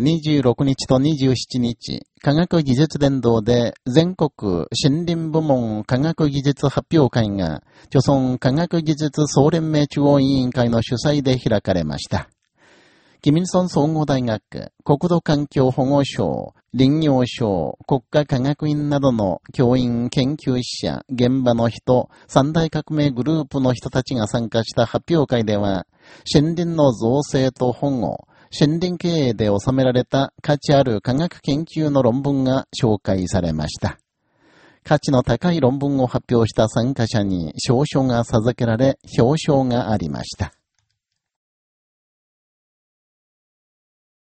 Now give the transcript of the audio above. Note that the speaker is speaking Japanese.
26日と27日、科学技術伝道で全国森林部門科学技術発表会が、著村科学技術総連盟中央委員会の主催で開かれました。キミルソン総合大学、国土環境保護省、林業省、国家科学院などの教員、研究者、現場の人、三大革命グループの人たちが参加した発表会では、森林の造成と保護、森林経営で収められた価値ある科学研究の論文が紹介されました。価値の高い論文を発表した参加者に証書が授けられ、表彰がありました。